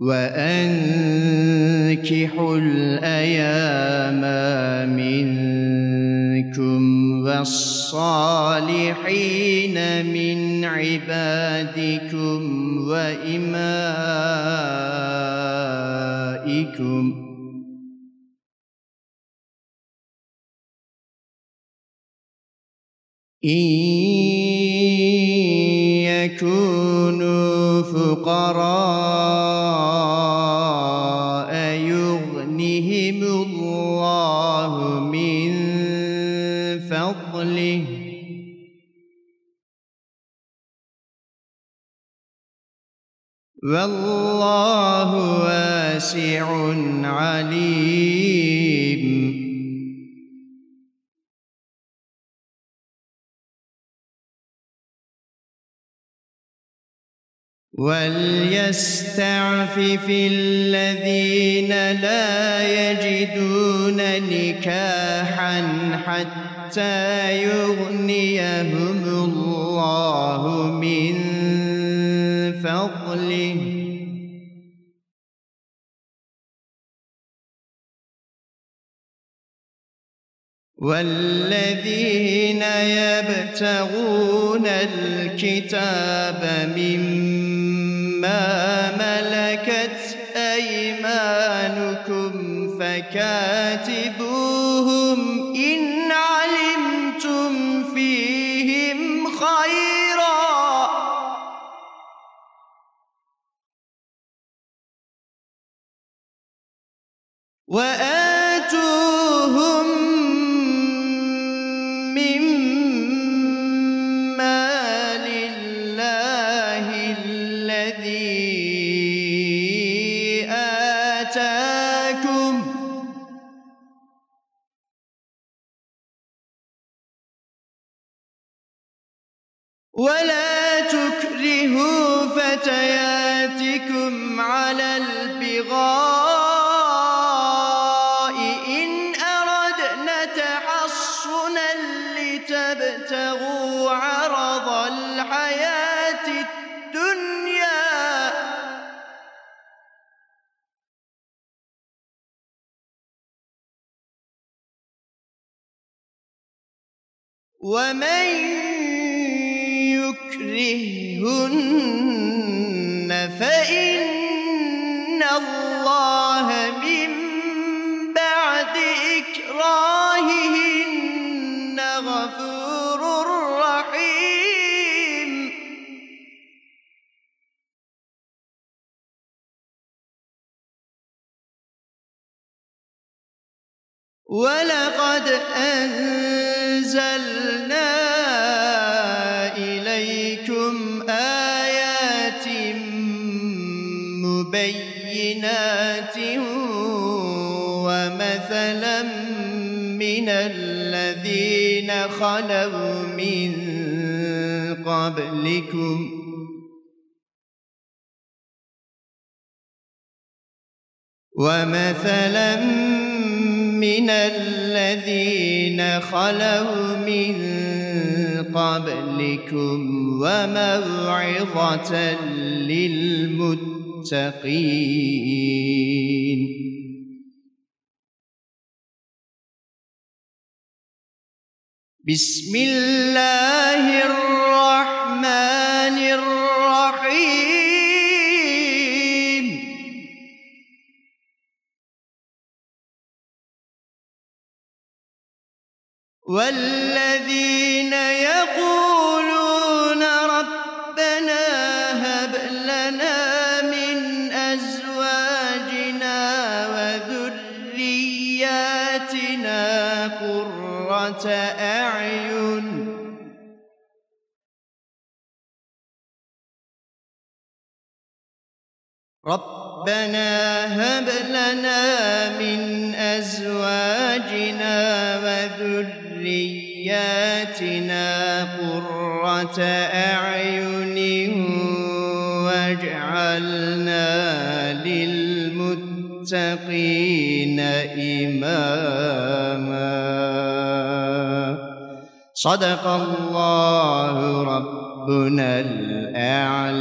وأنكحوا الأيام منكم والصالحين من عبادكم وإمائكم. إن يكونوا فقراء والله واسع عليم. وليستعفف الذين لا يجدون نكاحا حتى يغنيهم الله فضله. والذين يبتغون الكتاب مما ملكت أيمانكم فكاتبوهم إن علمتم وآتوهم مما لله الذي آتاكم. ولا تكرهوا فتياتكم على البغاء الحياة الدنيا. ومن يكرهن فإن الله ولقد أنزلنا إليكم آيات مبينات ومثلا من الذين خلوا من قبلكم ومثلا من الذين خلوا من قبلكم وموعظة للمتقين بسم الله الرحمن والذين يقولون ربنا هب لنا من أزواجنا وذرياتنا قرة أعين ربنا هب لنا من أزواجنا وذرياتنا قرة أعين واجعلنا للمتقين إماما. صدق الله ربنا الأعلى.